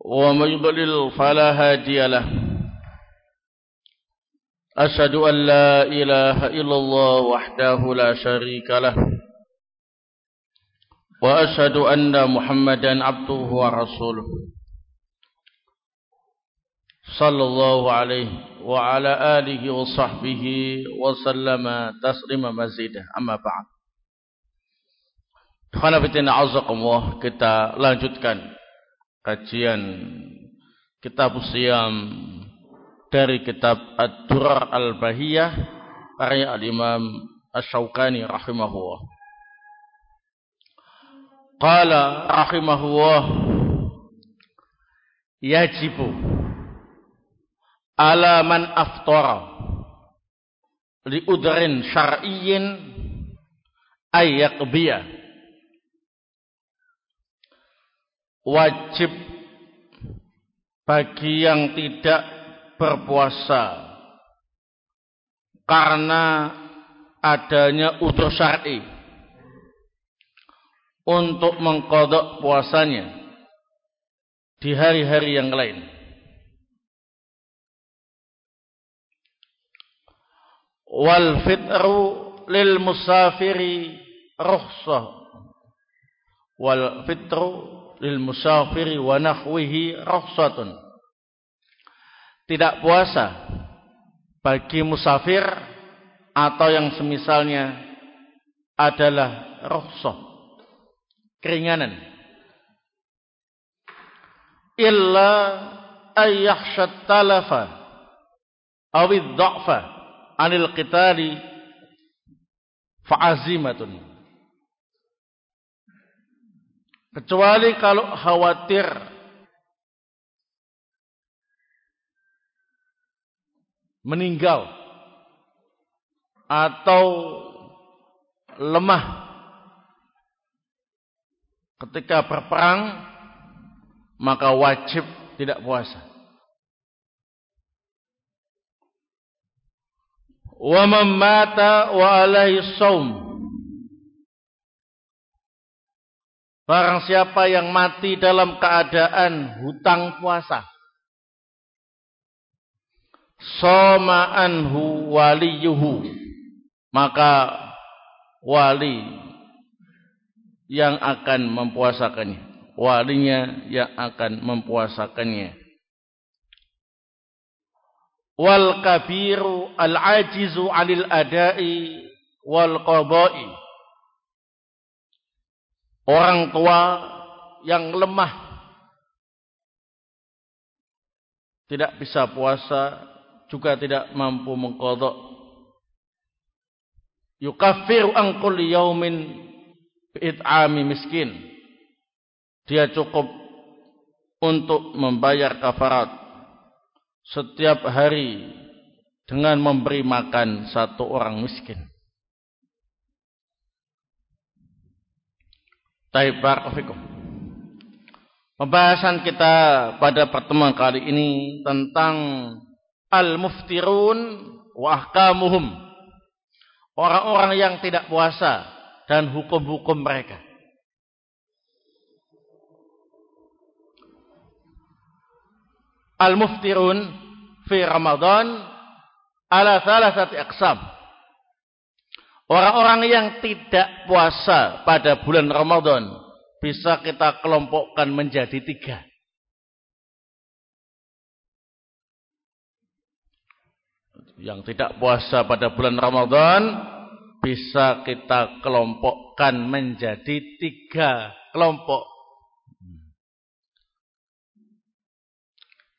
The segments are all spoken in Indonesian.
ومن يضلل فلا هادي له. أشهد أن لا إله إلا الله وحده لا شريك له. وأشهد أن محمدا عبده ورسوله. صلى الله عليه وعلى آله وصحبه وسلم تسليما مزيدا أما بعد. Khanafitina azakumullah kita lanjutkan kajian kitab siam dari kitab Ad-Durar Al-Bahiyah karya Al-Imam Asy-Syaukani rahimahullah. Qala rahimahullah yajibu ala man aftara li udrin syar'iyyin ay wajib bagi yang tidak berpuasa karena adanya udur syar'i untuk mengkodok puasanya di hari-hari yang lain. Wal fitru lil musafiri rukhsah. Wal fitru lil musafiri wa nahwihi rukhsatun. Tidak puasa bagi musafir atau yang semisalnya adalah rukhsah. Keringanan. Illa ayyakhshat talafa awid dha'fa anil qitali fa'azimatun. Kecuali kalau khawatir. Meninggal. Atau lemah. Ketika berperang maka wajib tidak puasa. Wa man mata wa alaihi Barang siapa yang mati dalam keadaan hutang puasa. Soma anhu waliyuhu. Maka wali yang akan mempuasakannya. Walinya yang akan mempuasakannya. Wal kabiru al-ajizu alil adai wal qadai orang tua yang lemah. Tidak bisa puasa juga tidak mampu mengkodok. Yukaffiru an kulli yaumin bi'it'ami miskin. Dia cukup untuk membayar kafarat setiap hari dengan memberi makan satu orang miskin Taib barakallahu Pembahasan kita pada pertemuan kali ini tentang al-muftirun wa ahkamuhum. Orang-orang yang tidak puasa dan hukum-hukum mereka. Al-muftirun fi Ramadan ala thalathati aqsam. Orang-orang yang tidak puasa pada bulan Ramadan bisa kita kelompokkan menjadi tiga. Yang tidak puasa pada bulan Ramadan bisa kita kelompokkan menjadi tiga kelompok.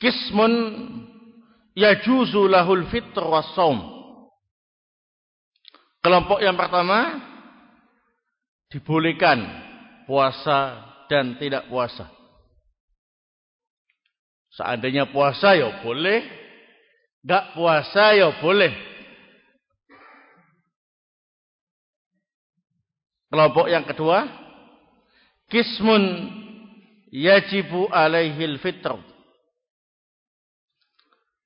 Kismun yajuzu lahul fitr was Kelompok yang pertama dibolehkan puasa dan tidak puasa. Seandainya puasa ya boleh, enggak puasa ya boleh. Kelompok yang kedua, kismun yajibu alaihil fitr.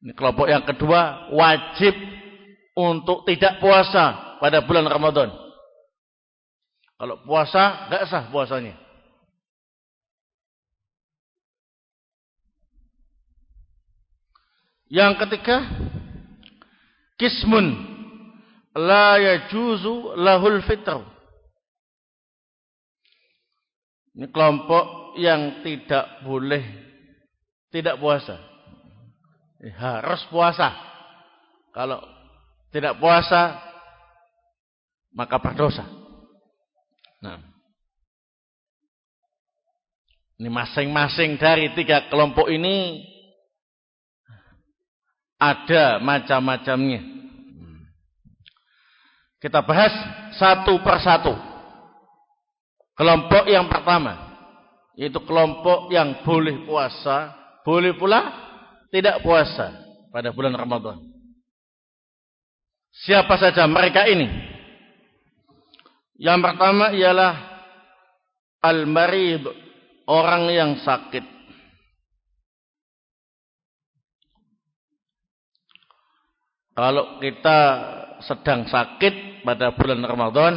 Ini kelompok yang kedua, wajib untuk tidak puasa pada bulan Ramadan. Kalau puasa, enggak sah puasanya. Yang ketiga, kismun la yajuzu lahul fitr. Ini kelompok yang tidak boleh tidak puasa. Harus puasa. Kalau tidak puasa maka berdosa. Nah. Ini masing-masing dari tiga kelompok ini ada macam-macamnya. Kita bahas satu persatu. Kelompok yang pertama yaitu kelompok yang boleh puasa, boleh pula tidak puasa pada bulan Ramadan. Siapa saja mereka ini? Yang pertama ialah al-marid, orang yang sakit. Kalau kita sedang sakit pada bulan Ramadan,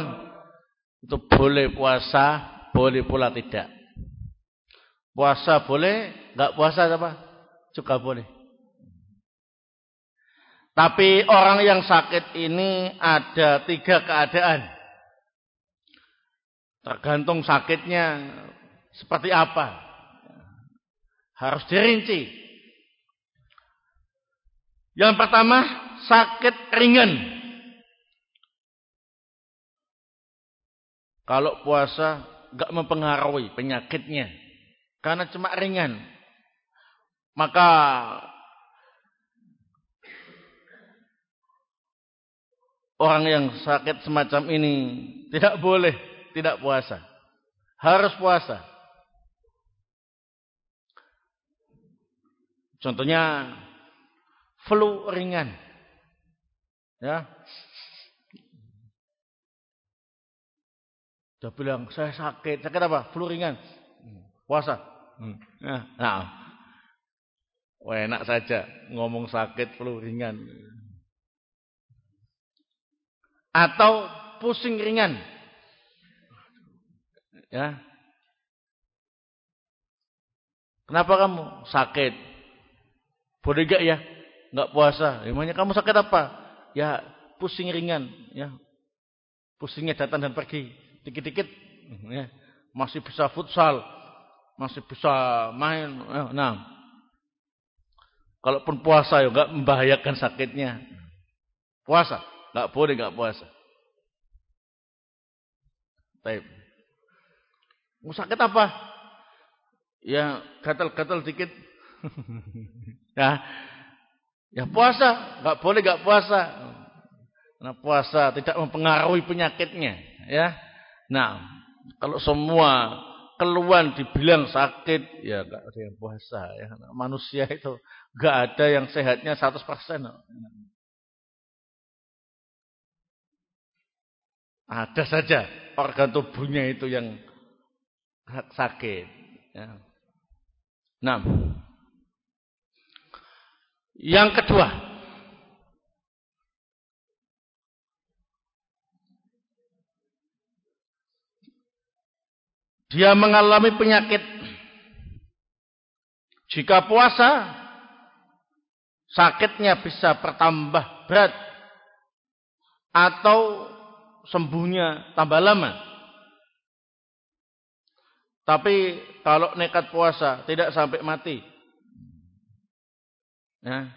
itu boleh puasa, boleh pula tidak. Puasa boleh, enggak puasa apa? Juga boleh. Tapi orang yang sakit ini ada tiga keadaan. Tergantung sakitnya seperti apa. Harus dirinci. Yang pertama, sakit ringan. Kalau puasa enggak mempengaruhi penyakitnya karena cuma ringan. Maka orang yang sakit semacam ini tidak boleh tidak puasa. Harus puasa. Contohnya flu ringan. Ya, Dia bilang, saya sakit. Sakit apa? Flu ringan. Puasa. Hmm. Nah, nah. Wah, enak saja ngomong sakit flu ringan. Atau pusing ringan. Ya. Kenapa kamu sakit? Boleh gak ya? Enggak puasa. Emangnya kamu sakit apa? Ya, pusing ringan, ya. Pusingnya datang dan pergi dikit-dikit ya, masih bisa futsal, masih bisa main. Ya, nah, kalaupun puasa ya enggak membahayakan sakitnya. Puasa, enggak boleh enggak puasa. Baik. Mau sakit apa? Ya gatal-gatal dikit. ya. Ya puasa, enggak boleh enggak puasa. Karena puasa tidak mempengaruhi penyakitnya, ya. Nah, kalau semua keluhan dibilang sakit, ya enggak ada yang puasa ya. Manusia itu enggak ada yang sehatnya 100%. Ada saja organ tubuhnya itu yang sakit. Ya. Nah, yang kedua, dia mengalami penyakit. Jika puasa, sakitnya bisa bertambah berat atau sembuhnya tambah lama. Tapi kalau nekat puasa tidak sampai mati. Ya.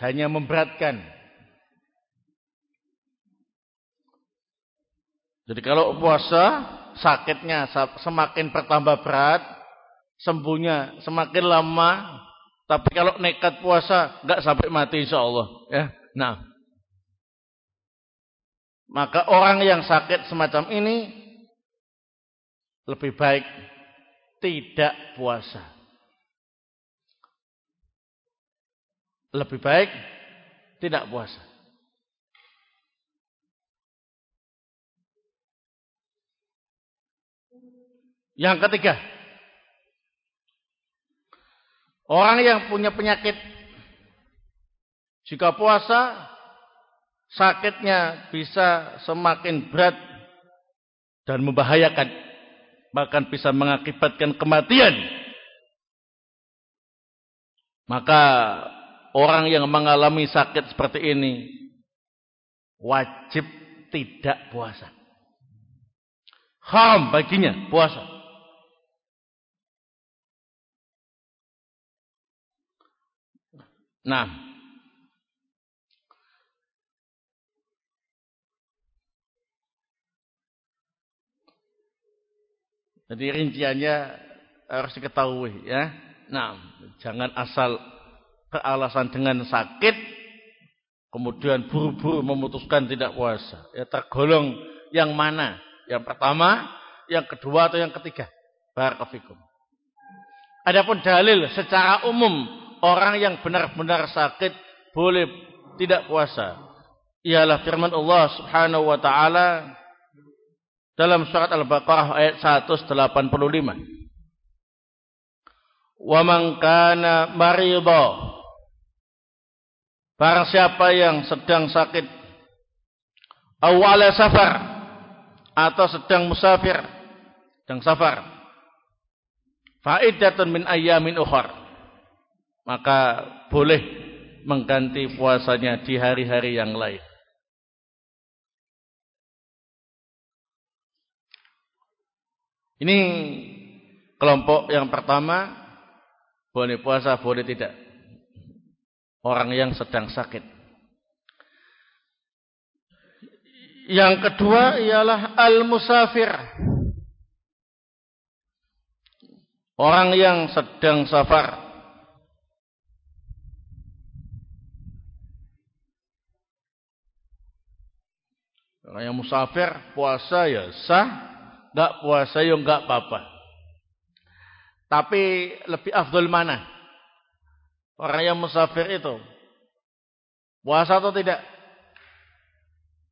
Hanya memberatkan. Jadi kalau puasa sakitnya semakin bertambah berat, sembuhnya semakin lama. Tapi kalau nekat puasa, enggak sampai mati insya Allah. Ya. Nah, maka orang yang sakit semacam ini lebih baik tidak puasa. lebih baik tidak puasa. Yang ketiga, orang yang punya penyakit jika puasa sakitnya bisa semakin berat dan membahayakan bahkan bisa mengakibatkan kematian. Maka orang yang mengalami sakit seperti ini wajib tidak puasa. Haram baginya puasa. Nah, jadi rinciannya harus diketahui ya. Nah, jangan asal kealasan dengan sakit kemudian buru-buru memutuskan tidak puasa. Ya tergolong yang mana? Yang pertama, yang kedua atau yang ketiga? Barakallahu Adapun dalil secara umum orang yang benar-benar sakit boleh tidak puasa. Ialah firman Allah Subhanahu wa taala dalam surat Al-Baqarah ayat 185. Wa man kana marida Barang siapa yang sedang sakit awala safar atau sedang musafir, sedang safar. Faidatun min ayyamin ukhra maka boleh mengganti puasanya di hari-hari yang lain. Ini kelompok yang pertama boleh puasa, boleh tidak. Orang yang sedang sakit. Yang kedua ialah al-musafir. Orang yang sedang safar. Kalau yang musafir puasa ya sah, enggak puasa ya enggak apa-apa. Tapi lebih afdol mana? Orang yang musafir itu puasa atau tidak?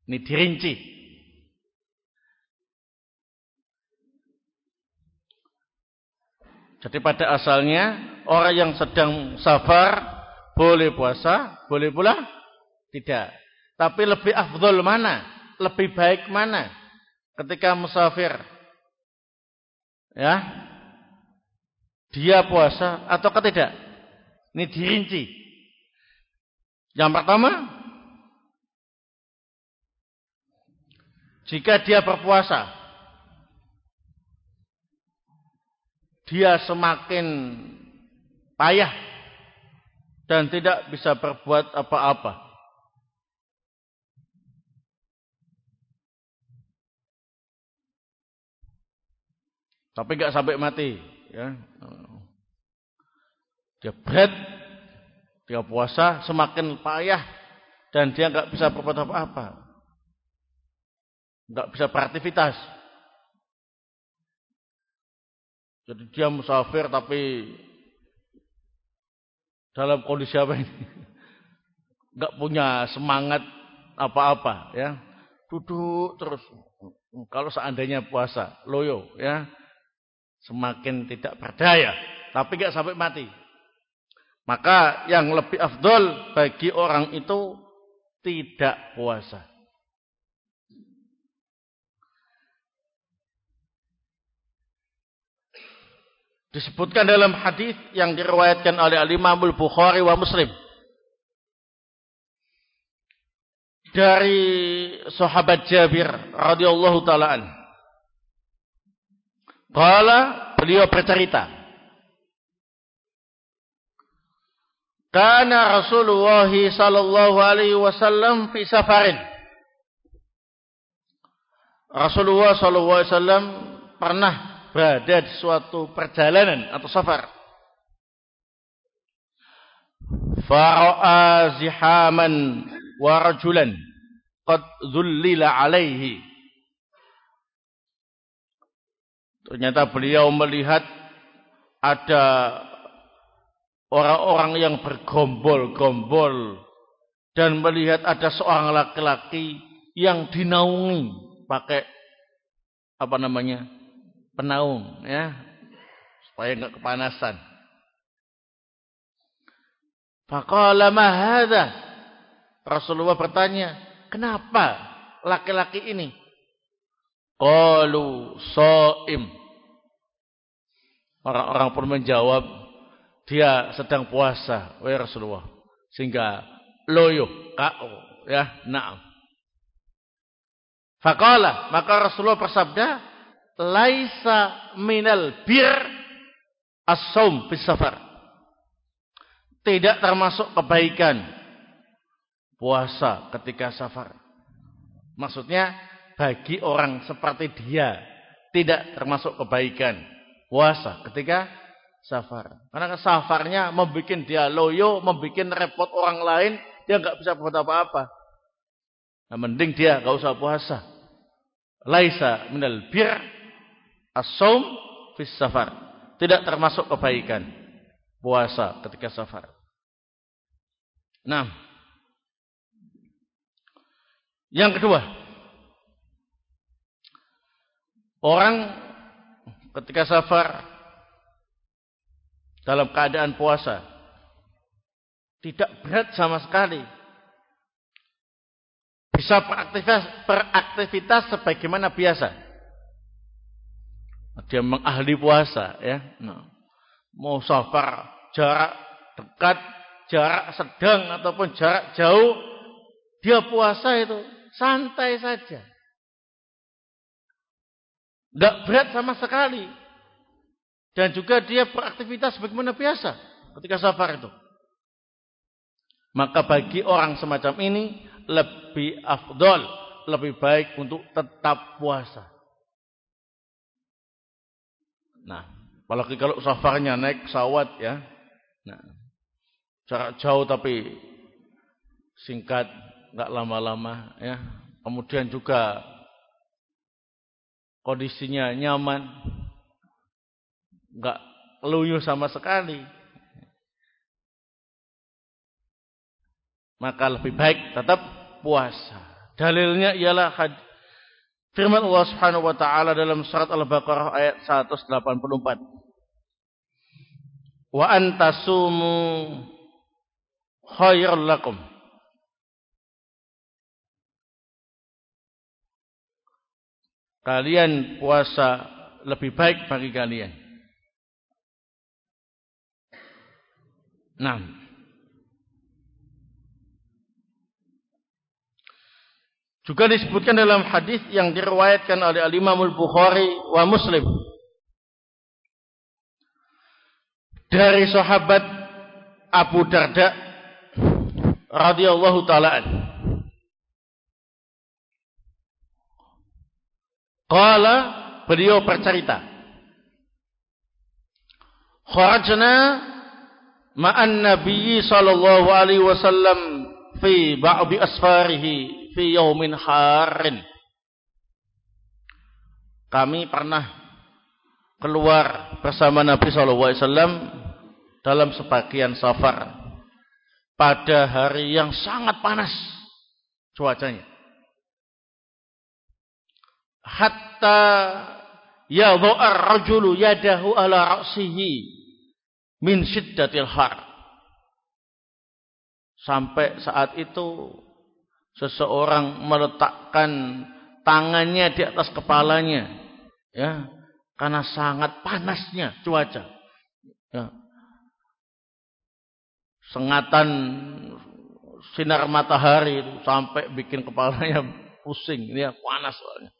Ini dirinci. Jadi pada asalnya orang yang sedang safar boleh puasa, boleh pula tidak. Tapi lebih afdol mana? lebih baik mana ketika musafir? Ya. Dia puasa atau tidak? Ini dirinci. Yang pertama, jika dia berpuasa, dia semakin payah dan tidak bisa berbuat apa-apa. Tapi nggak sampai mati, ya. Dia berat, dia puasa semakin payah dan dia nggak bisa berbuat apa-apa. Nggak bisa beraktivitas. Jadi dia musafir tapi dalam kondisi apa ini? Nggak punya semangat apa-apa ya. Duduk terus. Kalau seandainya puasa, loyo ya semakin tidak berdaya, tapi tidak sampai mati. Maka yang lebih afdol bagi orang itu tidak puasa. Disebutkan dalam hadis yang diriwayatkan oleh Al-Imam Al-Bukhari wa Muslim. Dari sahabat Jabir radhiyallahu taala Kala beliau bercerita. Karena Rasulullah sallallahu alaihi wasallam fi safarin. Rasulullah sallallahu alaihi wasallam pernah berada di suatu perjalanan atau safar. Fara'a zihaman wa rajulan qad dhullila alaihi Ternyata beliau melihat ada orang-orang yang bergombol-gombol dan melihat ada seorang laki-laki yang dinaungi pakai apa namanya penaung ya supaya enggak kepanasan. Faqala ma hadha? Rasulullah bertanya, "Kenapa laki-laki ini?" Qalu shaim. Orang-orang pun menjawab, dia sedang puasa, wahai Rasulullah. Sehingga loyo, kau, ya, na'am. Faqala, maka Rasulullah bersabda, "Laisa minal bir as-saum safar." Tidak termasuk kebaikan puasa ketika safar. Maksudnya bagi orang seperti dia tidak termasuk kebaikan puasa ketika safar. Karena safarnya membuat dia loyo, membuat repot orang lain, dia nggak bisa buat apa-apa. Nah, mending dia nggak usah puasa. Laisa minal bir as-saum fis safar. Tidak termasuk kebaikan puasa ketika safar. Nah, yang kedua, orang ketika safar dalam keadaan puasa tidak berat sama sekali. Bisa beraktivitas, beraktivitas sebagaimana biasa. Dia mengahli puasa ya. Nah, mau safar jarak dekat jarak sedang ataupun jarak jauh, dia puasa itu santai saja. Tidak berat sama sekali. Dan juga dia beraktivitas bagaimana biasa ketika safar itu. Maka bagi orang semacam ini lebih afdol, lebih baik untuk tetap puasa. Nah, apalagi kalau safarnya naik pesawat ya. Nah, jarak jauh tapi singkat, nggak lama-lama ya. Kemudian juga kondisinya nyaman, nggak luyuh sama sekali. Maka lebih baik tetap puasa. Dalilnya ialah firman Allah Subhanahu wa taala dalam surat Al-Baqarah ayat 184. Wa antasumu khairul lakum. Kalian puasa lebih baik bagi kalian. Nah. Juga disebutkan dalam hadis yang diriwayatkan oleh Al-Imam Al-Bukhari wa Muslim. Dari sahabat Abu Darda radhiyallahu taala Qala beliau bercerita Kharajna ma'an Nabi sallallahu alaihi wasallam fi ba'di asfarihi fi yaumin harin Kami pernah keluar bersama Nabi sallallahu alaihi wasallam dalam sebagian safar pada hari yang sangat panas cuacanya. Hatta yadha'ar rajulu yadahu ala ra'sihi min syiddatil har. Sampai saat itu seseorang meletakkan tangannya di atas kepalanya ya karena sangat panasnya cuaca. Ya, sengatan sinar matahari itu sampai bikin kepalanya pusing, ya, panas soalnya.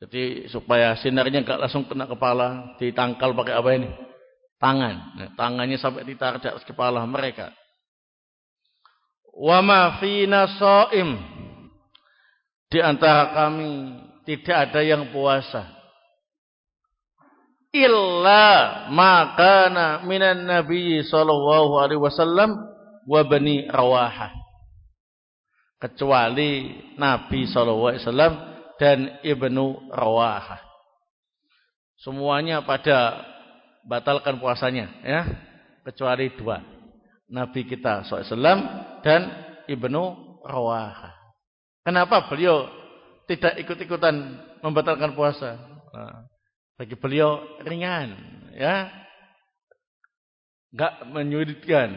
Jadi supaya sinarnya enggak langsung kena kepala, ditangkal pakai apa ini? Tangan. Nah, tangannya sampai ditarik di atas kepala mereka. Wa ma fina shaim. Di antara kami tidak ada yang puasa illa makana minan nabi sallallahu alaihi wasallam wa bani rawaha kecuali nabi sallallahu alaihi wasallam dan ibnu rawaha. Semuanya pada batalkan puasanya ya. Kecuali dua. Nabi kita SAW dan Ibnu Rawaha. Kenapa beliau tidak ikut-ikutan membatalkan puasa? Nah, bagi beliau ringan ya. Enggak menyulitkan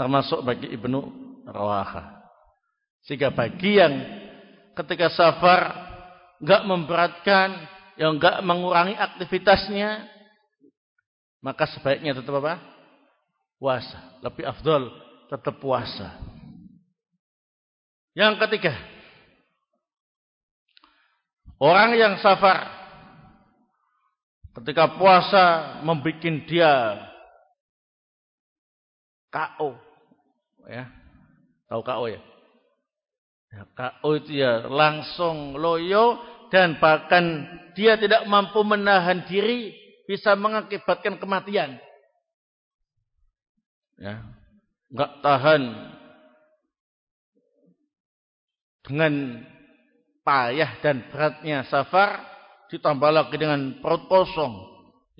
termasuk bagi Ibnu Rawaha. Sehingga bagi yang ketika safar enggak memberatkan yang enggak mengurangi aktivitasnya maka sebaiknya tetap apa? Puasa. Lebih afdol tetap puasa. Yang ketiga. Orang yang safar. Ketika puasa membuat dia KO. Ya. Tahu KO ya? Ya itu ya langsung loyo dan bahkan dia tidak mampu menahan diri bisa mengakibatkan kematian. Ya, enggak tahan dengan payah dan beratnya safar ditambah lagi dengan perut kosong.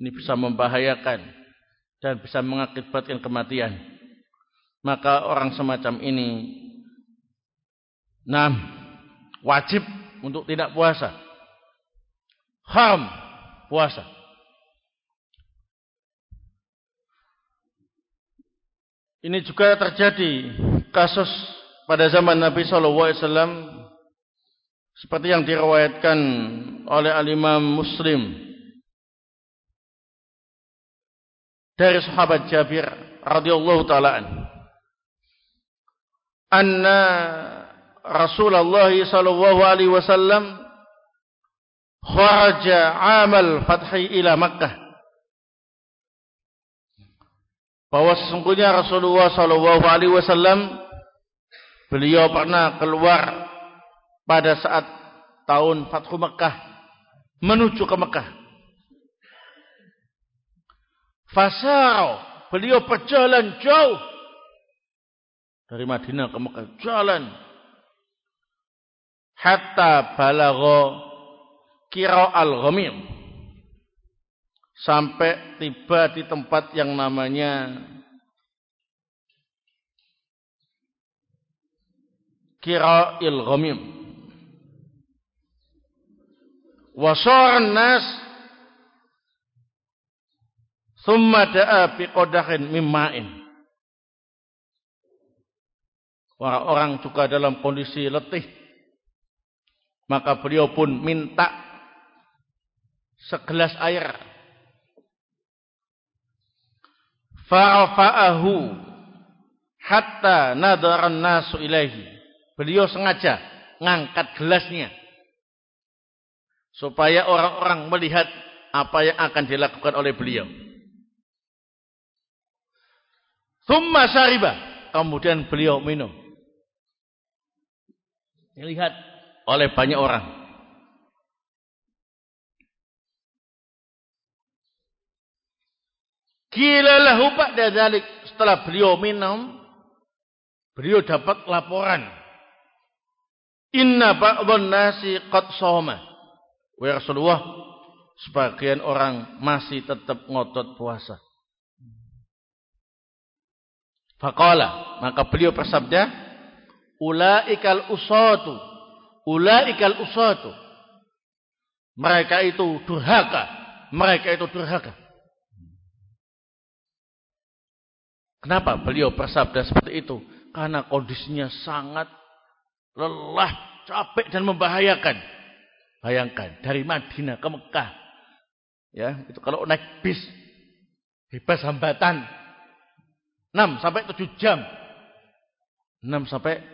Ini bisa membahayakan dan bisa mengakibatkan kematian. Maka orang semacam ini nah wajib untuk tidak puasa. Haram puasa. Ini juga terjadi kasus pada zaman Nabi sallallahu alaihi wasallam seperti yang diriwayatkan oleh al-Imam Muslim dari sahabat Jabir radhiyallahu taala anna Rasulullah sallallahu alaihi wasallam kharaja amal fathi ila Makkah. Bahwa sesungguhnya Rasulullah sallallahu alaihi wasallam beliau pernah keluar pada saat tahun Fathu Mekah menuju ke Mekah. Fasau, beliau berjalan jauh dari Madinah ke Mekah, jalan hatta balagha kira al-ghamim sampai tiba di tempat yang namanya Kira'il Ghamim. Wasaran nas thumma da'a bi qadahin mimma'in. Orang-orang juga dalam kondisi letih. Maka beliau pun minta segelas air Fa'afa'ahu hatta nadaran nasu ilahi. Beliau sengaja ngangkat gelasnya supaya orang-orang melihat apa yang akan dilakukan oleh beliau. Thumma syariba. Kemudian beliau minum. Dilihat oleh banyak orang. Kila lahu ba'da dzalik setelah beliau minum beliau dapat laporan. Inna ba'dhan nasi qad shoma wa Rasulullah sebagian orang masih tetap ngotot puasa. Faqala maka beliau bersabda ulaikal usatu ulaikal usatu mereka itu durhaka mereka itu durhaka Kenapa beliau bersabda seperti itu? Karena kondisinya sangat lelah, capek dan membahayakan. Bayangkan dari Madinah ke Mekah. Ya, itu kalau naik bis bebas hambatan 6 sampai 7 jam. 6 sampai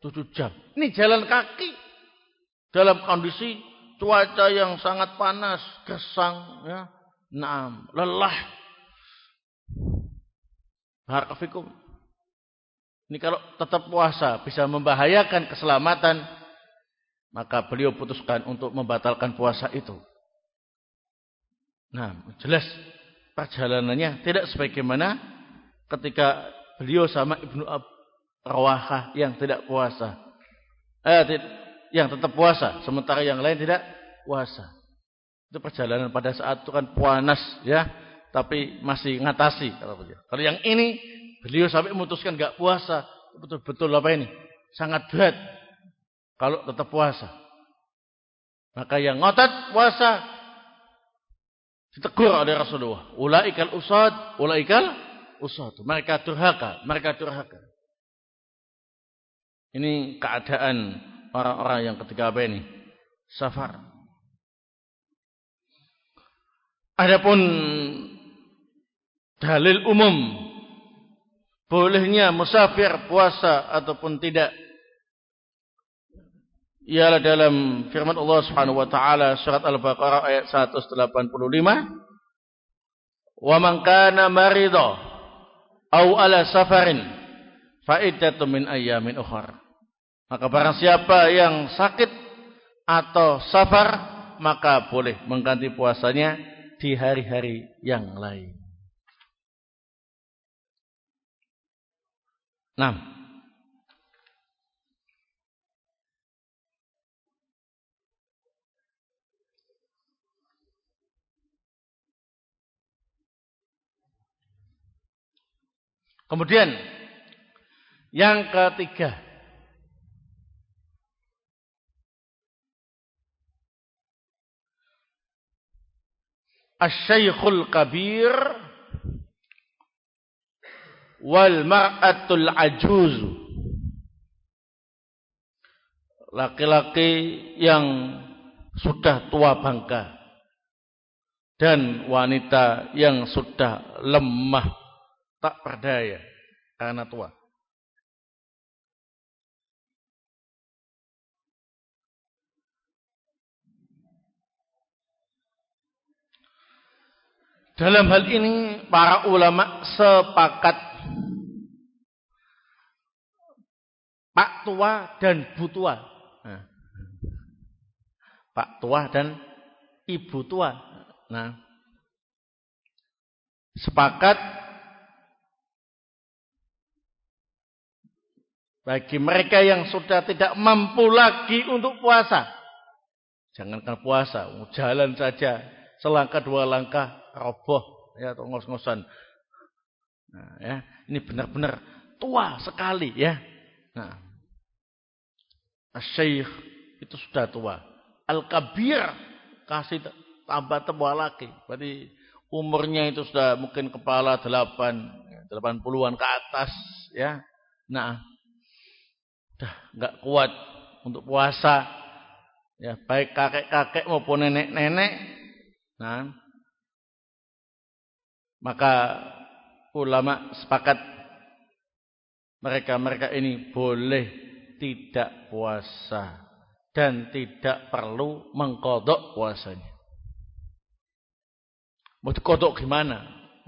7 jam. Ini jalan kaki dalam kondisi cuaca yang sangat panas, gersang ya. Nah, lelah Barakallahu Ini kalau tetap puasa bisa membahayakan keselamatan, maka beliau putuskan untuk membatalkan puasa itu. Nah, jelas perjalanannya tidak sebagaimana ketika beliau sama Ibnu Ab Rawahah yang tidak puasa. Eh, yang tetap puasa, sementara yang lain tidak puasa. Itu perjalanan pada saat itu kan panas ya, tapi masih ngatasi kalau begitu. Kalau yang ini beliau sampai memutuskan nggak puasa, betul-betul apa ini? Sangat berat kalau tetap puasa. Maka yang ngotot puasa ditegur oleh Rasulullah. Ulaikal usad, ulaikal usad. Mereka durhaka, mereka durhaka. Ini keadaan orang-orang yang ketika apa ini? Safar. Adapun dalil umum bolehnya musafir puasa ataupun tidak ialah dalam firman Allah Subhanahu wa taala surat Al-Baqarah ayat 185 Wa man kana marida aw ala safarin fa iddatu min ayyamin ukhra Maka barang siapa yang sakit atau safar maka boleh mengganti puasanya di hari-hari yang lain. Nah. Kemudian yang ketiga Asyaikhul kabir wal mar'atul ajuz. Laki-laki yang sudah tua bangka dan wanita yang sudah lemah tak berdaya karena tua Dalam hal ini para ulama sepakat Pak tua dan Bu tua. Nah. Pak tua dan Ibu tua. Nah. Sepakat bagi mereka yang sudah tidak mampu lagi untuk puasa. Jangankan puasa, jalan saja selangkah dua langkah roboh ya atau ngos-ngosan. Nah, ya, ini benar-benar tua sekali ya. Nah, Syekh itu sudah tua. Al-Kabir kasih tambah tua lagi. Berarti umurnya itu sudah mungkin kepala delapan, delapan puluhan ke atas, ya. Nah, udah nggak kuat untuk puasa, ya baik kakek-kakek maupun nenek-nenek. Nah, maka ulama sepakat mereka-mereka ini boleh tidak puasa dan tidak perlu mengkodok puasanya. Mau dikodok gimana?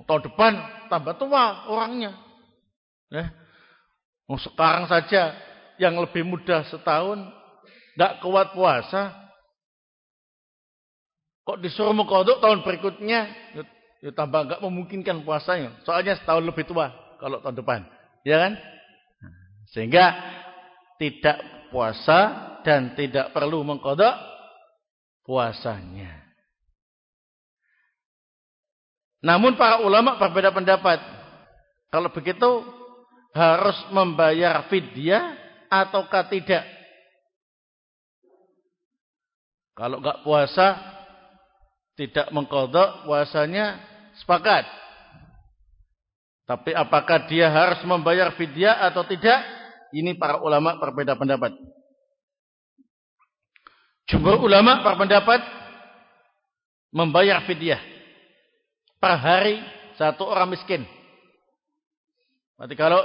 Tahun depan tambah tua orangnya. Ya. Mau sekarang saja yang lebih muda setahun tidak kuat puasa. Kok disuruh mengkodok tahun berikutnya? Ya tambah enggak memungkinkan puasanya. Soalnya setahun lebih tua kalau tahun depan. Ya kan? Sehingga tidak puasa dan tidak perlu mengkodok puasanya. Namun para ulama berbeda pendapat. Kalau begitu harus membayar fidyah ataukah tidak? Kalau enggak puasa tidak mengkodok puasanya sepakat. Tapi apakah dia harus membayar fidyah atau tidak? Ini para ulama berbeda pendapat. Jumhur ulama berpendapat membayar fidyah per hari satu orang miskin. Berarti kalau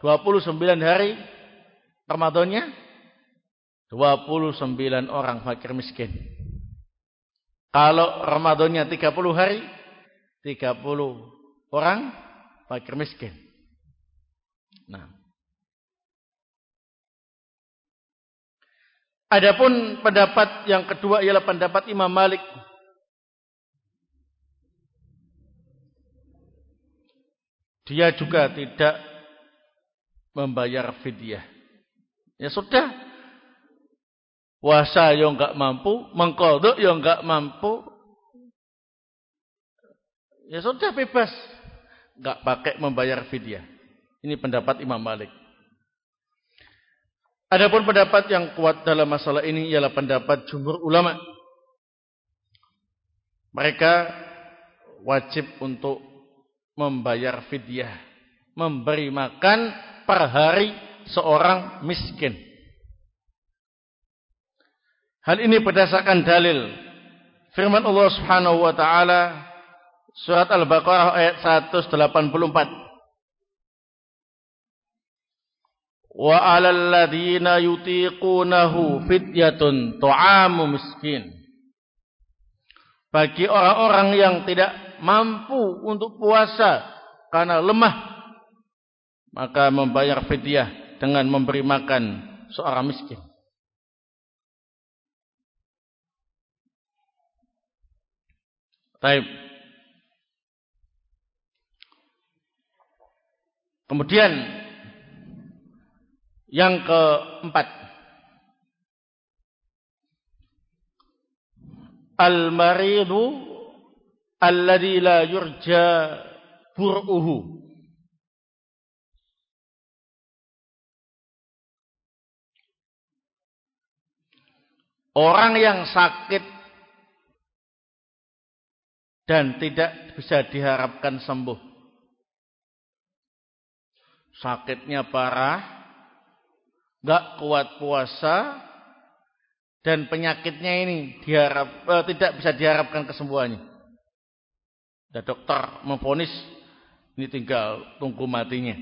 29 hari Ramadannya 29 orang fakir miskin. Kalau Ramadannya 30 hari 30 orang fakir miskin. Nah, Adapun pendapat yang kedua ialah pendapat Imam Malik. Dia juga tidak membayar fidyah. Ya sudah. Puasa yang enggak mampu, mengkodok yang enggak mampu. Ya sudah bebas. Enggak pakai membayar fidyah. Ini pendapat Imam Malik. Adapun pendapat yang kuat dalam masalah ini ialah pendapat jumhur ulama. Mereka wajib untuk membayar fidyah, memberi makan per hari seorang miskin. Hal ini berdasarkan dalil firman Allah Subhanahu wa taala surat Al-Baqarah ayat 184. wa 'alal ladzina yutiqunahu fidyatun ta'amu miskin bagi orang-orang yang tidak mampu untuk puasa karena lemah maka membayar fidyah dengan memberi makan seorang miskin Baik. Kemudian yang keempat. Al-maridu alladhi la yurja bur'uhu. Orang yang sakit dan tidak bisa diharapkan sembuh. Sakitnya parah, nggak kuat puasa dan penyakitnya ini diharap eh, tidak bisa diharapkan kesembuhannya. Dan dokter memfonis ini tinggal tunggu matinya.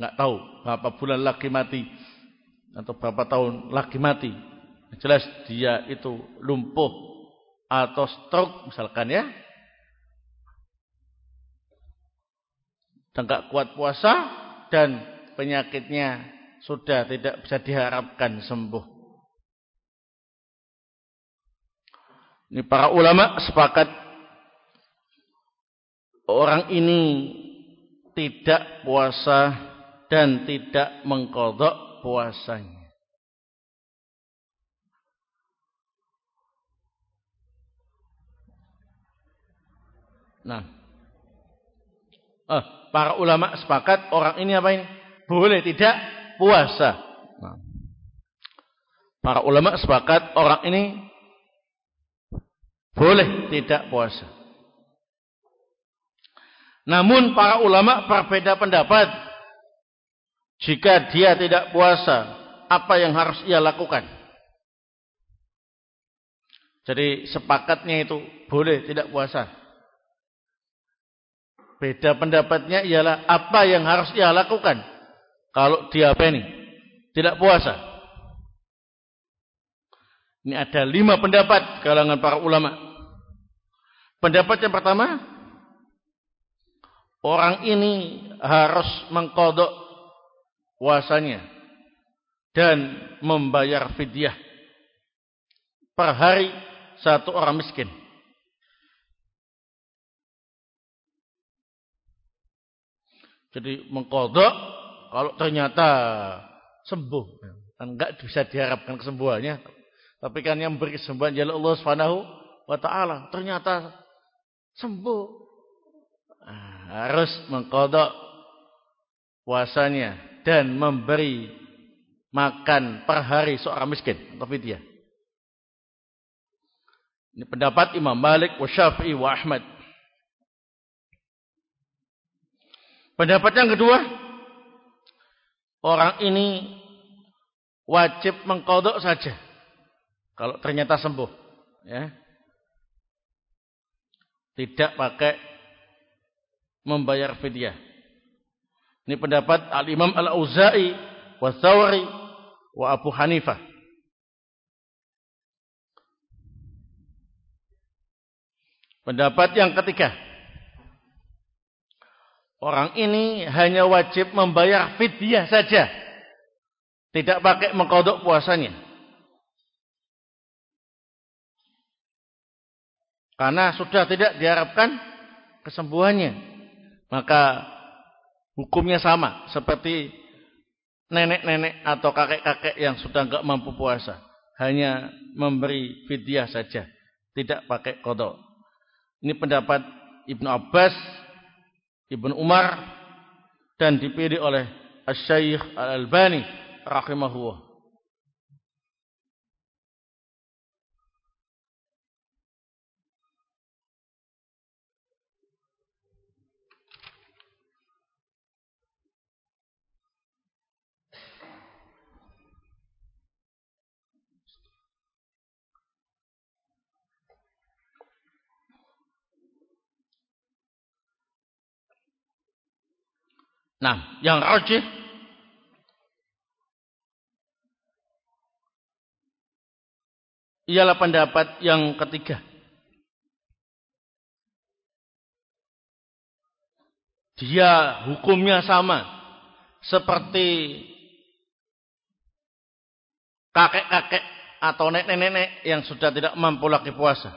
Nggak tahu berapa bulan lagi mati atau berapa tahun lagi mati. Jelas dia itu lumpuh atau stroke misalkan ya. Nggak kuat puasa dan penyakitnya sudah tidak bisa diharapkan sembuh. Ini para ulama sepakat orang ini tidak puasa dan tidak mengkodok puasanya. Nah, eh, para ulama sepakat orang ini apa ini? boleh tidak puasa. Nah. Para ulama sepakat orang ini boleh tidak puasa. Namun para ulama berbeda pendapat. Jika dia tidak puasa, apa yang harus ia lakukan? Jadi sepakatnya itu boleh tidak puasa. Beda pendapatnya ialah apa yang harus ia lakukan. Kalau dia apa? Tidak puasa. Ini ada lima pendapat kalangan para ulama. Pendapat yang pertama, orang ini harus mengkodok puasanya dan membayar fidyah per hari satu orang miskin. Jadi mengkodok kalau ternyata sembuh, kan enggak bisa diharapkan kesembuhannya. Tapi kan yang beri kesembuhan adalah Allah Subhanahu wa taala. Ternyata sembuh. Nah, harus mengkodok puasanya dan memberi makan per hari seorang miskin Tapi dia. Ini pendapat Imam Malik wa Syafi'i Ahmad. Pendapat yang kedua, orang ini wajib mengkodok saja. Kalau ternyata sembuh. Ya. Tidak pakai membayar fidyah. Ini pendapat Al-Imam Al-Auza'i wa Thawri wa Abu Hanifah. Pendapat yang ketiga. Orang ini hanya wajib membayar fidyah saja. Tidak pakai mengkodok puasanya. Karena sudah tidak diharapkan kesembuhannya. Maka hukumnya sama. Seperti nenek-nenek atau kakek-kakek yang sudah enggak mampu puasa. Hanya memberi fidyah saja. Tidak pakai kodok. Ini pendapat Ibnu Abbas, Ibnu Umar dan dipilih oleh Asy-Syaikh Al-Albani rahimahullah. Nah, yang rajih ialah pendapat yang ketiga. Dia hukumnya sama seperti kakek-kakek atau nenek-nenek yang sudah tidak mampu lagi puasa.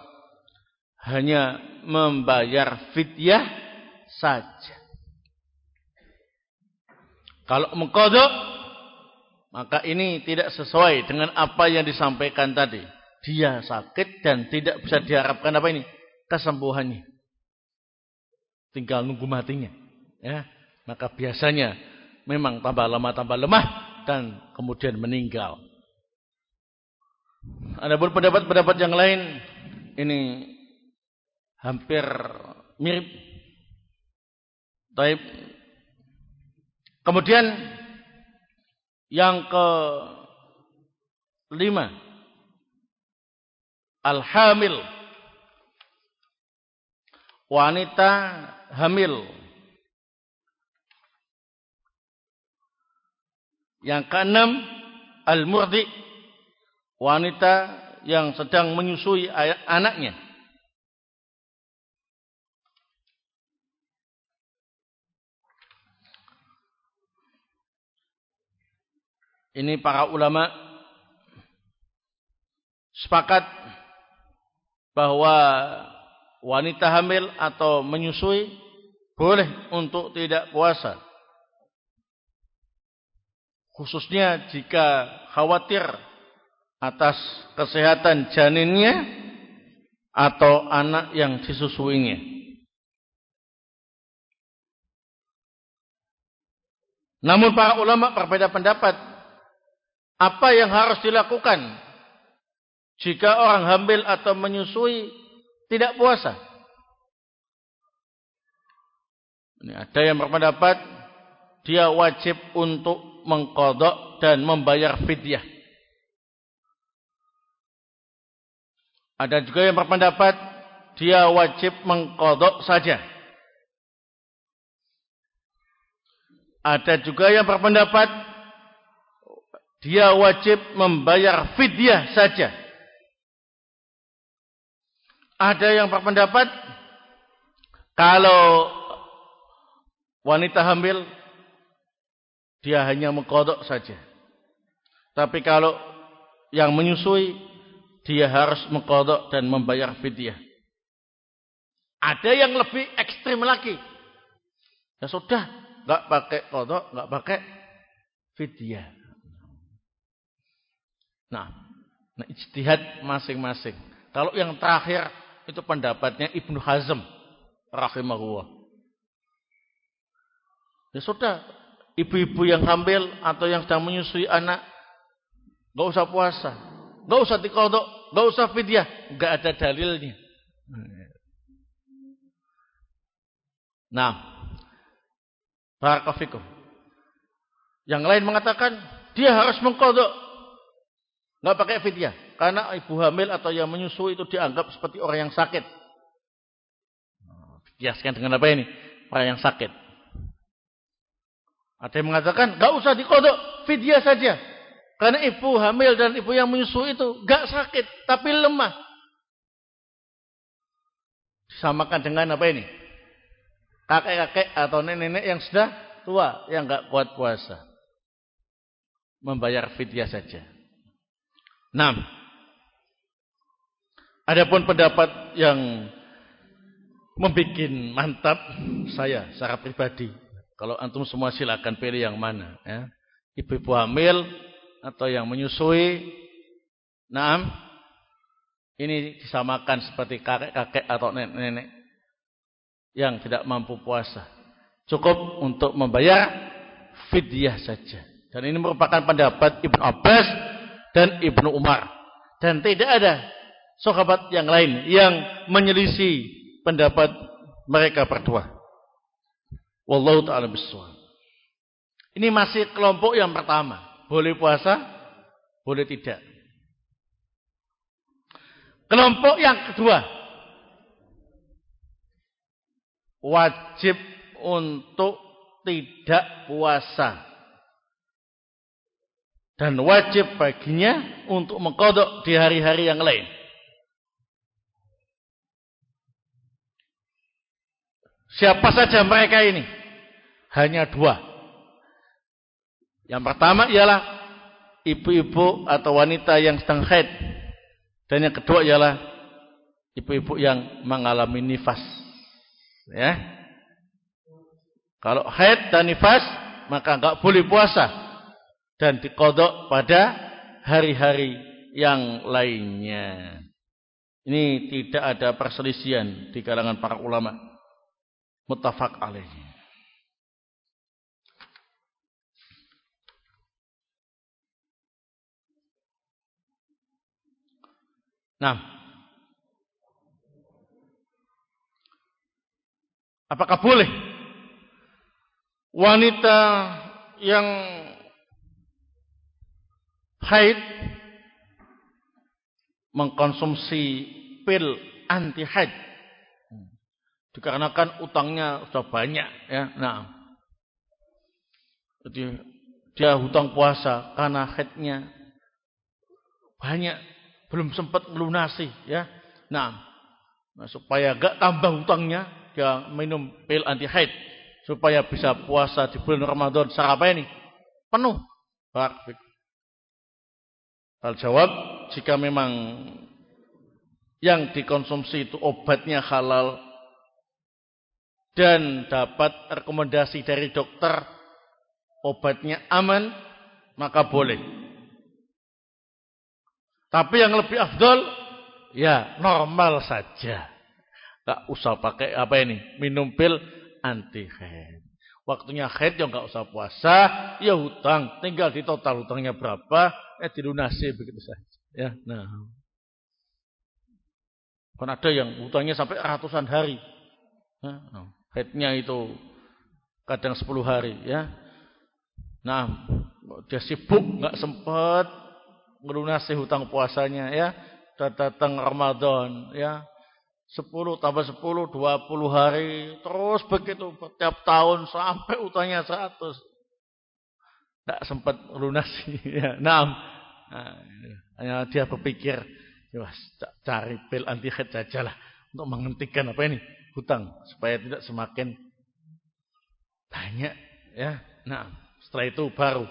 Hanya membayar fidyah saja. Kalau mengkodok, maka ini tidak sesuai dengan apa yang disampaikan tadi. Dia sakit dan tidak bisa diharapkan apa ini? Kesembuhannya. Tinggal nunggu matinya. Ya, Maka biasanya memang tambah lama tambah lemah dan kemudian meninggal. Ada pun pendapat-pendapat yang lain ini hampir mirip. Taib Kemudian yang ke lima al-hamil. Wanita hamil. Yang keenam al-murdi. Wanita yang sedang menyusui anaknya Ini para ulama sepakat bahwa wanita hamil atau menyusui boleh untuk tidak puasa. Khususnya jika khawatir atas kesehatan janinnya atau anak yang disusuinya. Namun para ulama berbeda pendapat apa yang harus dilakukan jika orang hamil atau menyusui tidak puasa? Ini ada yang berpendapat dia wajib untuk mengkodok dan membayar fidyah. Ada juga yang berpendapat dia wajib mengkodok saja. Ada juga yang berpendapat dia wajib membayar fidyah saja. Ada yang berpendapat kalau wanita hamil dia hanya mengkodok saja. Tapi kalau yang menyusui dia harus mengkodok dan membayar fidyah. Ada yang lebih ekstrim lagi. Ya sudah, nggak pakai kodok, nggak pakai fidyah. Nah, nah ijtihad masing-masing. Kalau yang terakhir itu pendapatnya Ibnu Hazm rahimahullah. Ya sudah, ibu-ibu yang hamil atau yang sedang menyusui anak nggak usah puasa, nggak usah dikodok, nggak usah fidyah, nggak ada dalilnya. Nah, barakallahu Yang lain mengatakan dia harus mengkodok Nggak pakai fidyah. Karena ibu hamil atau yang menyusui itu dianggap seperti orang yang sakit. Kiaskan dengan apa ini? Orang yang sakit. Ada yang mengatakan, nggak usah dikodok, fidyah saja. Karena ibu hamil dan ibu yang menyusui itu nggak sakit, tapi lemah. Disamakan dengan apa ini? Kakek-kakek atau nenek-nenek yang sudah tua, yang nggak kuat puasa. Membayar fidyah saja. Nah, adapun pendapat yang membuat mantap saya secara pribadi. Kalau antum semua silakan pilih yang mana. Ya. Ibu-ibu hamil atau yang menyusui. Nah, Ini disamakan seperti kakek-kakek atau nenek-nenek yang tidak mampu puasa. Cukup untuk membayar fidyah saja. Dan ini merupakan pendapat Ibnu Abbas dan Ibnu Umar. Dan tidak ada sahabat yang lain yang menyelisih pendapat mereka berdua. Wallahu taala bisawab. Ini masih kelompok yang pertama. Boleh puasa, boleh tidak. Kelompok yang kedua. Wajib untuk tidak puasa. Dan wajib baginya untuk mengkodok di hari-hari yang lain. Siapa saja mereka ini? Hanya dua. Yang pertama ialah ibu-ibu atau wanita yang sedang haid. Dan yang kedua ialah ibu-ibu yang mengalami nifas. Ya. Kalau haid dan nifas, maka enggak boleh puasa. Dan dikodok pada hari-hari yang lainnya. Ini tidak ada perselisihan di kalangan para ulama muttafaq alaihi. Nah, apakah boleh wanita yang haid mengkonsumsi pil anti haid Dikarenakan utangnya sudah banyak ya. Nah. Jadi dia hutang puasa karena headnya banyak belum sempat melunasi ya. Nah, nah supaya gak tambah hutangnya dia minum pil anti haid supaya bisa puasa di bulan Ramadan secara apa ini? Penuh. Al jawab jika memang yang dikonsumsi itu obatnya halal dan dapat rekomendasi dari dokter obatnya aman, maka boleh. Tapi yang lebih afdol, ya normal saja. Gak usah pakai apa ini, minum pil anti haid. Waktunya haid ya gak usah puasa, ya hutang, tinggal di total hutangnya berapa, eh dilunasi begitu saja. Ya, nah. Kan ada yang hutangnya sampai ratusan hari. Nah, Haidnya itu kadang 10 hari ya. Nah, dia sibuk nggak sempat melunasi hutang puasanya ya. Datang Ramadan ya. 10 tambah 10 20 hari terus begitu setiap tahun sampai utangnya 100 tidak sempat lunasi ya nah, dia berpikir ya cari pil anti haid saja lah untuk menghentikan apa ini hutang supaya tidak semakin banyak ya. Nah, setelah itu baru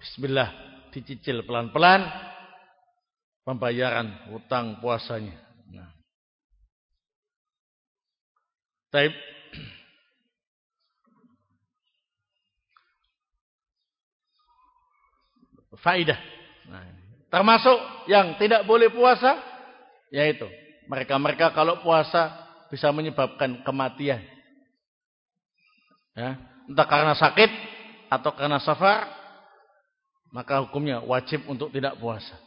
bismillah dicicil pelan-pelan pembayaran hutang puasanya. Nah. Taib faidah. Nah, termasuk yang tidak boleh puasa yaitu mereka-mereka kalau puasa bisa menyebabkan kematian. Ya, entah karena sakit atau karena safar, maka hukumnya wajib untuk tidak puasa.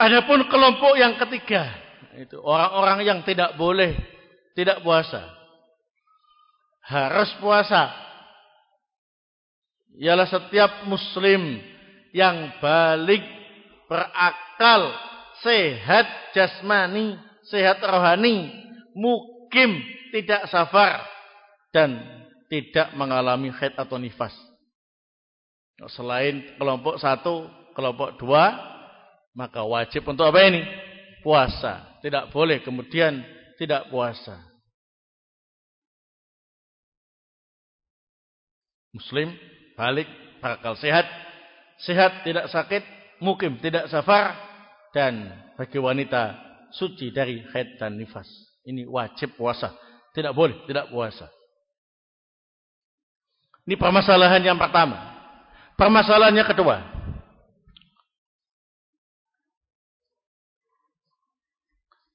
Adapun kelompok yang ketiga, itu orang-orang yang tidak boleh tidak puasa. Harus puasa. Ialah setiap muslim yang balik berakal, sehat jasmani sehat rohani, mukim, tidak safar, dan tidak mengalami haid atau nifas. Selain kelompok satu, kelompok dua, maka wajib untuk apa ini? Puasa. Tidak boleh kemudian tidak puasa. Muslim, balik, bakal sehat. Sehat, tidak sakit, mukim, tidak safar. Dan bagi wanita suci dari haid dan nifas. Ini wajib puasa. Tidak boleh tidak puasa. Ini permasalahan yang pertama. Permasalahan yang kedua.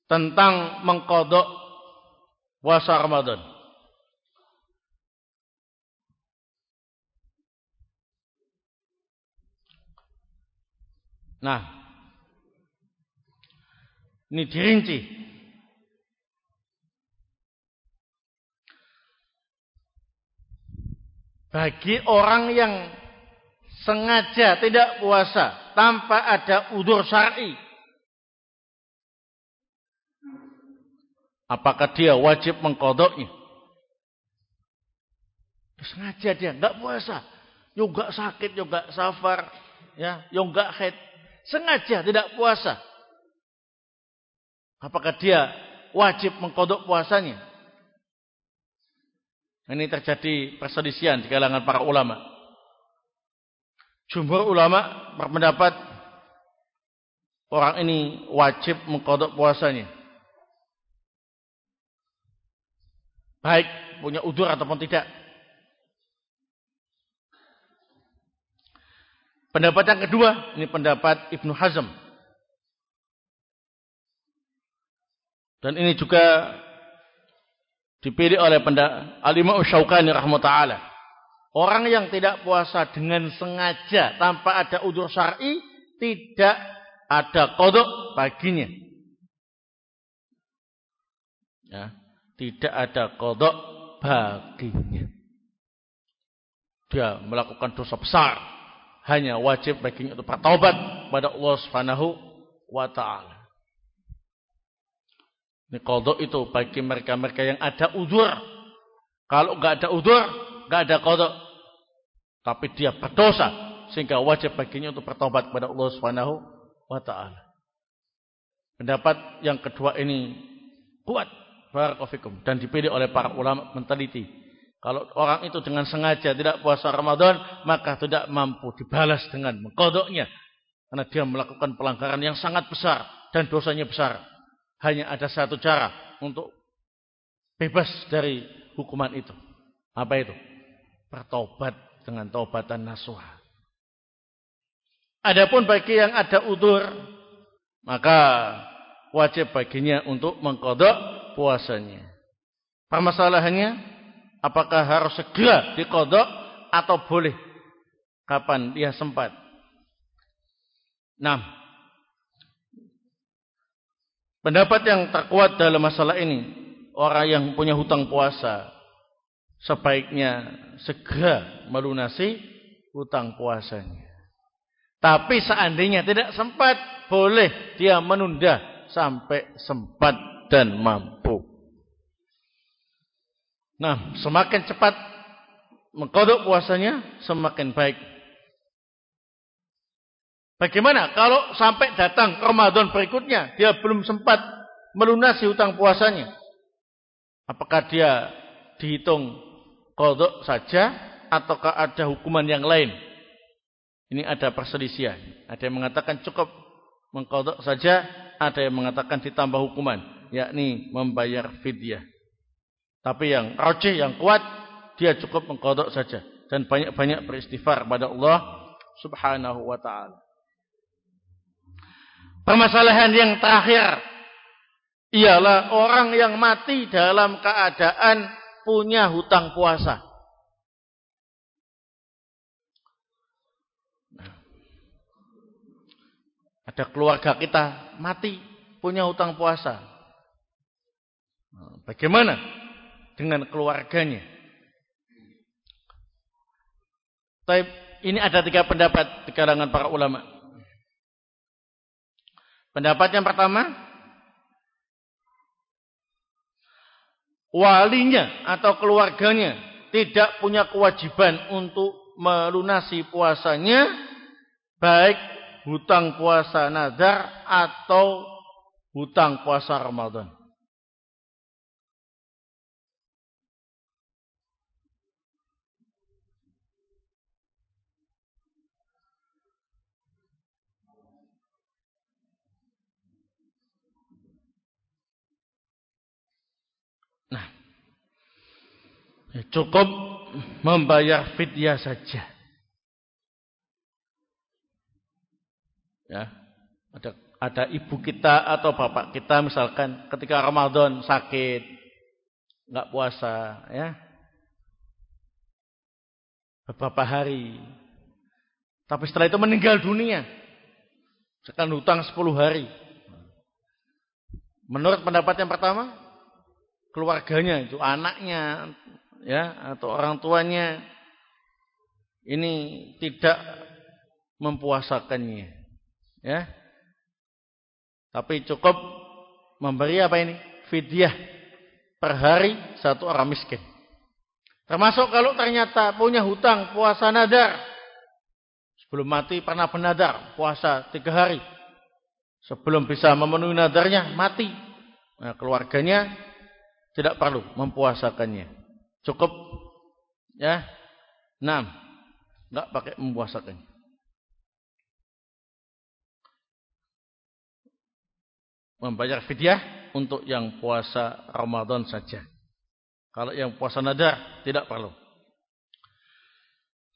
Tentang mengkodok puasa Ramadan. Nah, ini dirinci. Bagi orang yang sengaja tidak puasa tanpa ada udur syar'i, apakah dia wajib mengkodoknya? Sengaja dia nggak puasa, juga sakit, juga safar, ya, juga haid, sengaja tidak puasa. Apakah dia wajib mengkodok puasanya? Ini terjadi perselisihan di kalangan para ulama. Jumhur ulama berpendapat orang ini wajib mengkodok puasanya. Baik punya udur ataupun tidak. Pendapat yang kedua, ini pendapat Ibnu Hazm. Dan ini juga dipilih oleh Alimah Usyaukani rahmatullah. Orang yang tidak puasa dengan sengaja tanpa ada udur syar'i tidak ada kodok baginya. Ya, tidak ada kodok baginya. Dia melakukan dosa besar hanya wajib baginya untuk bertaubat pada Allah Subhanahu wa taala. Ini qada itu bagi mereka-mereka yang ada udzur. Kalau enggak ada udzur, enggak ada qada. Tapi dia berdosa sehingga wajib baginya untuk bertobat kepada Allah Subhanahu wa taala. Pendapat yang kedua ini kuat barakallahu dan dipilih oleh para ulama menteliti kalau orang itu dengan sengaja tidak puasa Ramadan, maka tidak mampu dibalas dengan mengkodoknya. Karena dia melakukan pelanggaran yang sangat besar dan dosanya besar. Hanya ada satu cara untuk bebas dari hukuman itu. Apa itu? Bertobat dengan taubatan nasuha. Adapun bagi yang ada udur, maka wajib baginya untuk mengkodok puasanya. Permasalahannya, Apakah harus segera dikodok atau boleh kapan dia sempat? Nah, pendapat yang terkuat dalam masalah ini, orang yang punya hutang puasa sebaiknya segera melunasi hutang puasanya. Tapi seandainya tidak sempat, boleh dia menunda sampai sempat dan mampu. Nah, semakin cepat mengkodok puasanya, semakin baik. Bagaimana kalau sampai datang Ramadan berikutnya, dia belum sempat melunasi hutang puasanya? Apakah dia dihitung kodok saja, ataukah ada hukuman yang lain? Ini ada perselisihan. Ada yang mengatakan cukup mengkodok saja, ada yang mengatakan ditambah hukuman, yakni membayar fidyah. Tapi yang rajih, yang kuat, dia cukup mengkodok saja. Dan banyak-banyak beristighfar kepada Allah subhanahu wa ta'ala. Permasalahan yang terakhir. Ialah orang yang mati dalam keadaan punya hutang puasa. Ada keluarga kita mati punya hutang puasa. Bagaimana? dengan keluarganya. Tapi ini ada tiga pendapat di kalangan para ulama. Pendapat yang pertama, walinya atau keluarganya tidak punya kewajiban untuk melunasi puasanya, baik hutang puasa nazar atau hutang puasa Ramadan. Ya, cukup membayar fidyah saja. Ya, ada ada ibu kita atau bapak kita misalkan ketika Ramadan sakit, nggak puasa, ya. Beberapa hari. Tapi setelah itu meninggal dunia. Sekarang hutang 10 hari. Menurut pendapat yang pertama, keluarganya itu anaknya ya atau orang tuanya ini tidak mempuasakannya. Ya. Tapi cukup memberi apa ini? Fidyah per hari satu orang miskin. Termasuk kalau ternyata punya hutang puasa nadar. Sebelum mati pernah bernadar puasa tiga hari. Sebelum bisa memenuhi nadarnya mati. Nah, keluarganya tidak perlu mempuasakannya. Cukup ya. Enam. Enggak pakai mempuasakannya. membayar fidyah untuk yang puasa Ramadan saja. Kalau yang puasa nadar tidak perlu.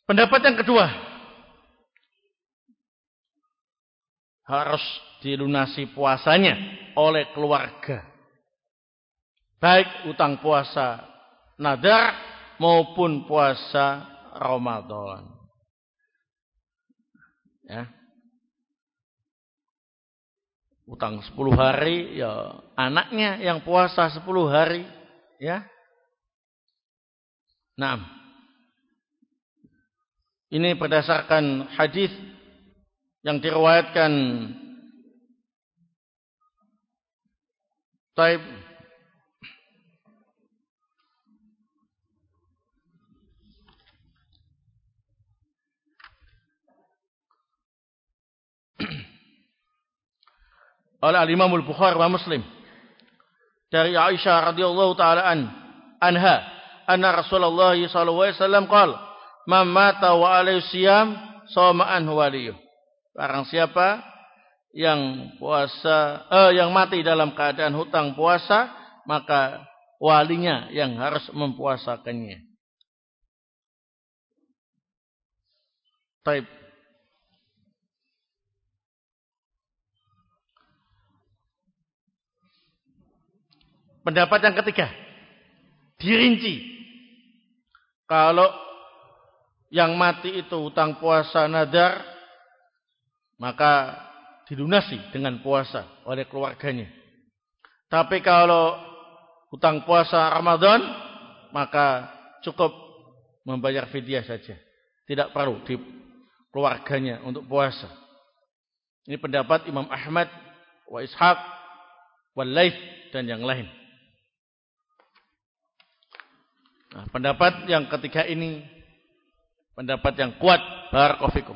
Pendapat yang kedua. Harus dilunasi puasanya oleh keluarga. Baik utang puasa nadar maupun puasa Ramadan. Ya utang 10 hari ya anaknya yang puasa 10 hari ya. Nah. Ini berdasarkan hadis yang diriwayatkan Taib oleh Al-Imam Al-Bukhari wa Muslim. Dari Aisyah radhiyallahu taala an anha anna Rasulullah sallallahu alaihi wasallam qala man mata wa alaihi siyam sama anhu waliyuh. Barang siapa yang puasa eh, yang mati dalam keadaan hutang puasa maka walinya yang harus mempuasakannya. Taib Pendapat yang ketiga. Dirinci. Kalau yang mati itu utang puasa nadar. Maka dilunasi dengan puasa oleh keluarganya. Tapi kalau utang puasa Ramadan. Maka cukup membayar fidyah saja. Tidak perlu di keluarganya untuk puasa. Ini pendapat Imam Ahmad wa Ishaq wal dan yang lain. Nah, pendapat yang ketiga ini pendapat yang kuat barakofikum.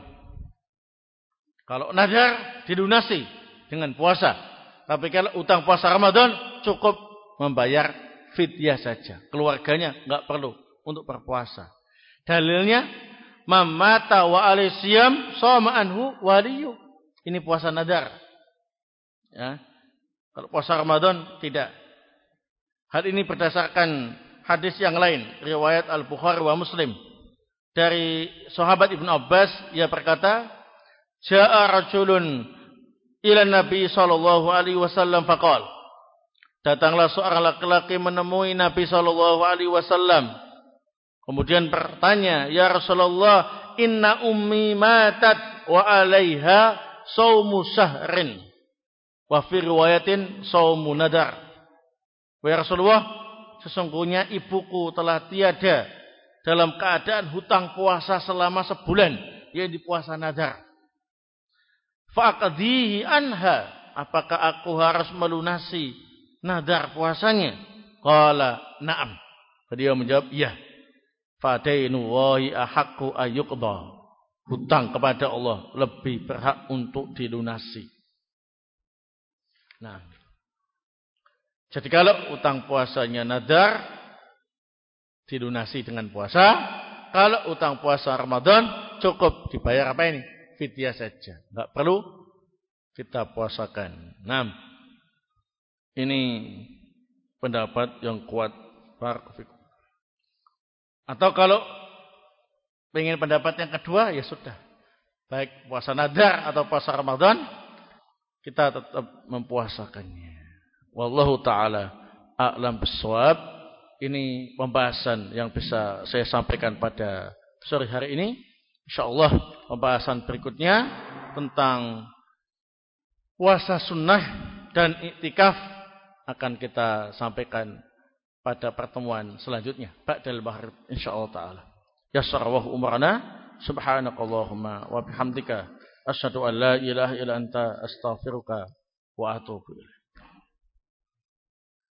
Kalau nadar dilunasi dengan puasa, tapi kalau utang puasa Ramadan cukup membayar fidyah saja. Keluarganya enggak perlu untuk berpuasa. Dalilnya mamata wa alisyam sama anhu waliyu. Ini puasa nadar. Ya. Kalau puasa Ramadan tidak. Hal ini berdasarkan hadis yang lain riwayat Al-Bukhari wa Muslim. Dari sahabat Ibnu Abbas ia berkata jaa rajulun ila Nabi sallallahu alaihi wasallam faqala datanglah seorang laki-laki menemui Nabi sallallahu alaihi wasallam. Kemudian bertanya ya Rasulullah inna ummi matat wa alaiha saumu sahrin wa fi riwayatin saumu nadar. Wa ya Rasulullah sesungguhnya ibuku telah tiada dalam keadaan hutang puasa selama sebulan yaitu puasa nadar. Faqadhihi anha, apakah aku harus melunasi nadar puasanya? Qala na'am. Beliau menjawab, "Iya." Fadainu wahi ahaqqu ayyuqda. Hutang kepada Allah lebih berhak untuk dilunasi. Nah, jadi kalau utang puasanya nadar dilunasi dengan puasa, kalau utang puasa Ramadan cukup dibayar apa ini? Fidyah saja. Enggak perlu kita puasakan. Nah, ini pendapat yang kuat Barakufikum. Atau kalau ingin pendapat yang kedua ya sudah. Baik puasa nadar atau puasa Ramadan kita tetap mempuasakannya. Wallahu taala a'lam bissawab. Ini pembahasan yang bisa saya sampaikan pada sore hari ini. Insyaallah pembahasan berikutnya tentang puasa sunnah dan iktikaf akan kita sampaikan pada pertemuan selanjutnya. Ba'dal bahr insyaallah taala. Yassara wa umrana subhanakallahumma wa bihamdika asyhadu an la ilaha illa anta astaghfiruka wa atubu.